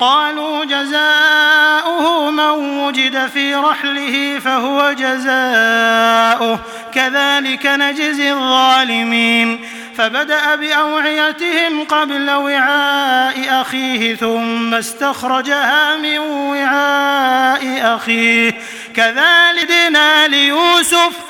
قالوا جزاؤه من وجد في رحله فهو جزاؤه. كذلك نجزي الظالمين. فبدأ بأوعيتهم قبل وعاء أخيه ثم استخرجها من وعاء أخيه. كذلك دنا ليوسف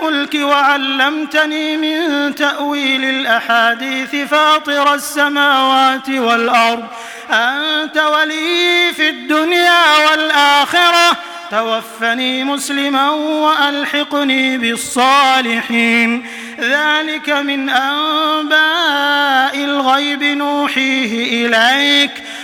الفلك وعلمتني من تأويل الأحاديث فاطر السماوات والأرض. أنت ولي في الدنيا والآخرة. توفني مسلما وألحقني بالصالحين. ذلك من أنباء الغيب نوحيه إليك.